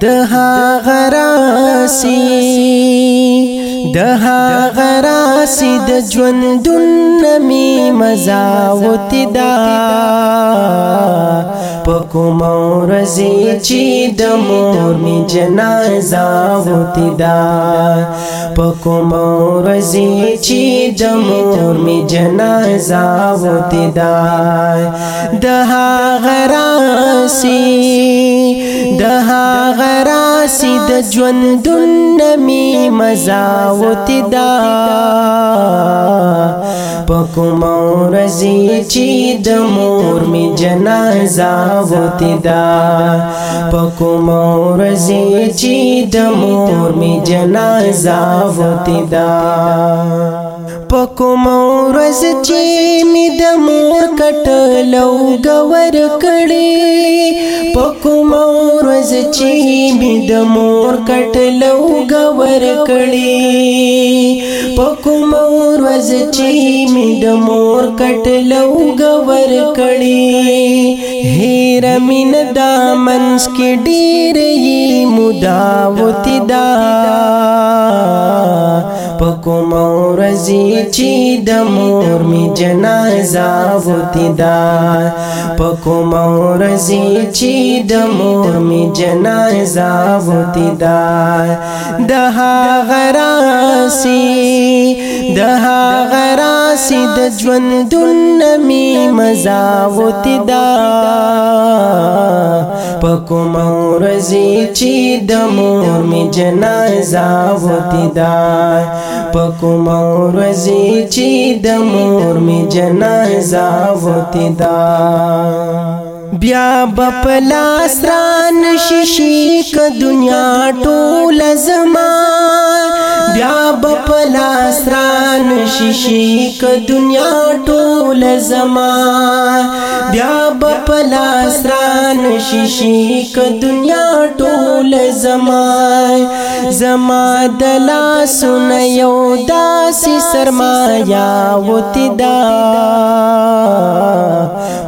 دها غراسی دها غراسی د ژوندون نمی مزا وتدا پکوم ورځی چې د مور می جنازه وتدا پکوم ورځی چې د مور می جنازه وتدا دها غراسی د هغه راسي د ژوندون نمی مزاوت دا پکو مورزی چی د مور می جنازه وت دا پکو مورزی چی د مور می جنازه وت دا پکو مورز چې می د مور کټلو گور کړي پکو مورز چې می د مور کټلو گور کړي پکو مورز چې می د مور کټلو گور کړي هیر مین دامنس کې ډېرې مداوتی دا پکو مورزی چی د مور می جنازه وتی دا پکو مورزی چی د مور می جنازه وتی دا دها غراسی دها غراسی د ژوند دن می مزا وتی دا پکو مورزی چی دمور می جنازا وتی دا پکو مورزی چی دمور می جنازا وتی دا بیا بپلا سران شیشی ک دنیا ټول زمان بیا بپلاس ران شیشی که دنیا ټول زما بیا بپلاس ران شیشی که دنیا ټول زما زما دلا سن یو داسی سرمایا وتی دا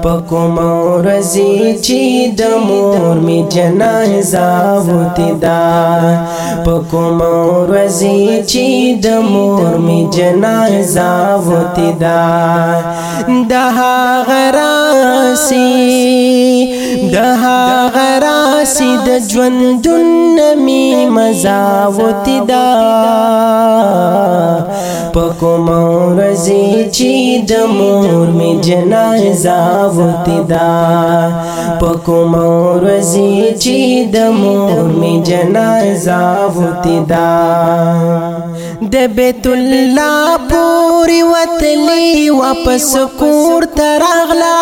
پکو مورزی چی د مور می جنازه وتی دا پکو مورزی چې د مور می جنازه وتی دا د هغه راسی دها غراسی د ژوندون نمی مزاوت دا پکو مورزی چی د مور می جنازه وت دا پکو مورزی چی د مور می جنازه وت دا د بیت الله پوری وتلی واپس کور ترغلا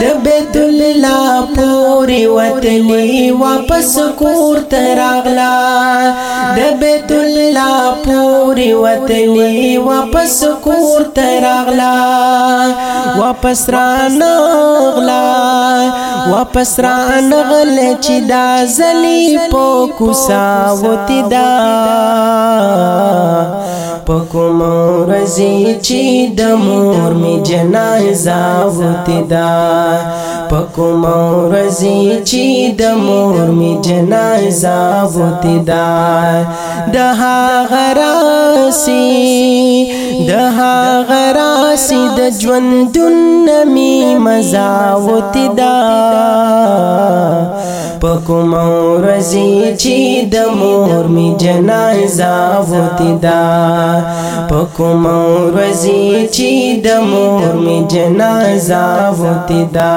د بیت الله پوری وتلی واپس کور تراغلا د بیت الله پوری وتلی واپس کور تراغلا واپس را نغلا واپس را نغل چې دا زلی په کوسا وتی دا پکو مورزی چی دمور می جنازا وتی دا پکو مورزی چی دمور می جنازا وتی دا دها غراسی د هغه راسي د ژوندون نمی مزاوت دا پکو مورزی چی د مور می جنازه وت دا پکو مورزی چی د مور می جنازه وت دا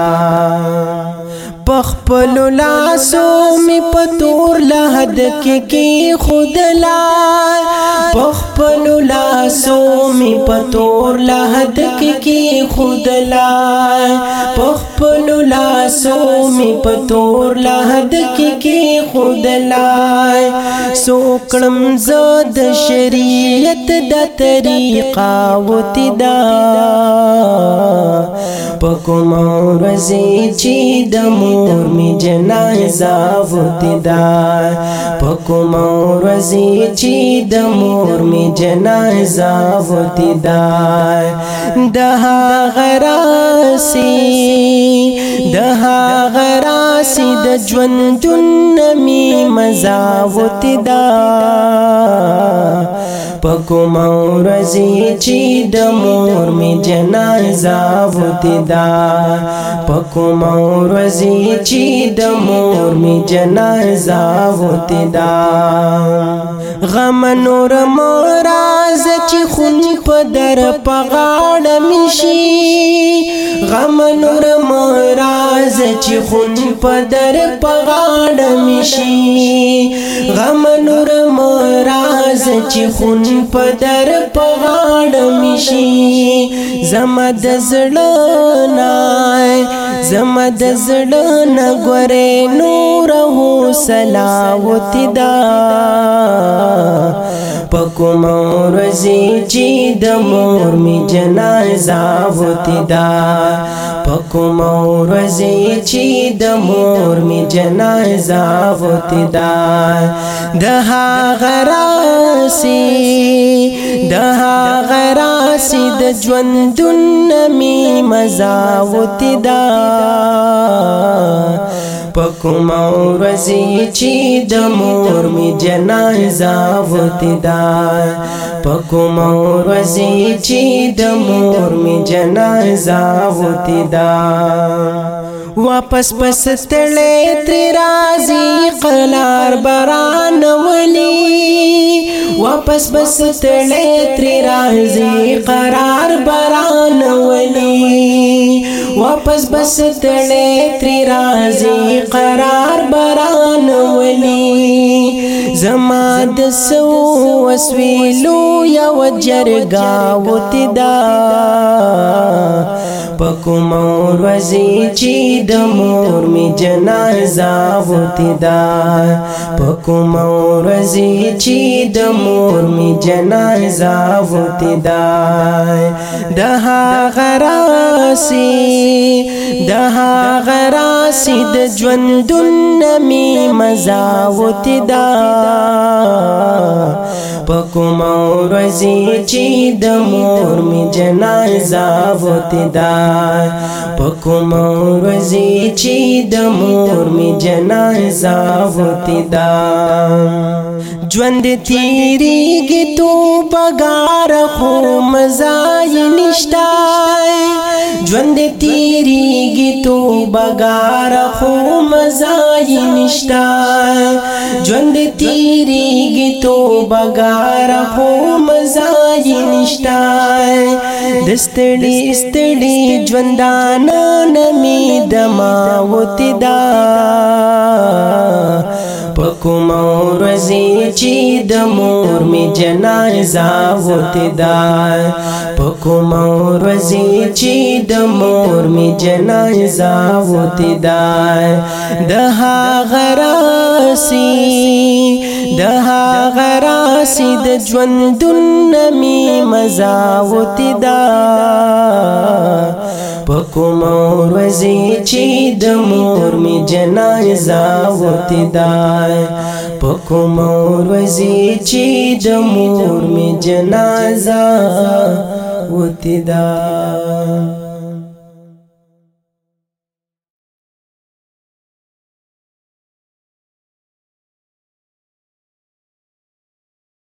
پخپل لاسو می پتور لحد کی کی خود لار پخپل لاسو می پتور لحد کی کی خود لار پخپل لاسو می پتور لحد کی کی خود لار سوکړم زاد شریعت د طریقا وتی دا پکو مور زی چی دمو تور می جنازه وتی دا پکو مور وزي چې د مور می جنازه وتی دا دها غراسی دها غراسی د ژوند جن می مزا وتی دا پکو مورزی چی د مور می جنازه وتی دا پکو مورزی چی د مور می جنازه وتی دا غم نور مراز چی خون په در پغاړ میشي غم نور مراز چی خون په در پغاړ میشي غم نور چې خون په در په غاړه مشي زما د زړه نه زما د زړه نه ګورې نور هو سلاوت دا پکو مور زی چې د مور می جنازه وتی دا پکو مور زی چې د مور می جنازه وتی دا د هغه راسي د هغه راسي د ژوندون نمی مزا وتی دا پکوم ورځي چې د مور می جنازه وتی دا پکوم ورځي چې د مور می جنازه وتی دا واپس پس تړلې تر رازي قلار باران ولي واپس پس تړلې تر رازي قرار باران ولي واپس بس تړلې تر رازي قرار باران ولي زما د سو وسویلو یو جرګا وتدا پکو مور وزی چی د مور می جنازه وتی دا پکو مور وزی چی د مور می جنازه وتی دا دها غراسی دها غراسی تاسې د ژوندون نمی مزاوت دا پکو مورزی چی د مور می جنازه وت دا پکو مورزی چی د مور می جنازه وت دا ژوند تیریږي تو بغار خو مزای نشتا ژوند تیریږي تو بغار لار خو مزای نشتا ژوند تیریږي توبه ګار خو مزای نشتا دستړي استړي ژوندانه نمی دما وتی دا کوم ورځې چې د مور می جنازه وته دا په کوم ورځې چې د مور می جنازه وته دا د غراسی د غراسی د ژوندون نمی مزا وته دا پکو مور وزی چی د مور می جنازه ورته دای پکو مور وزی چی د مور می جنازه ورته دای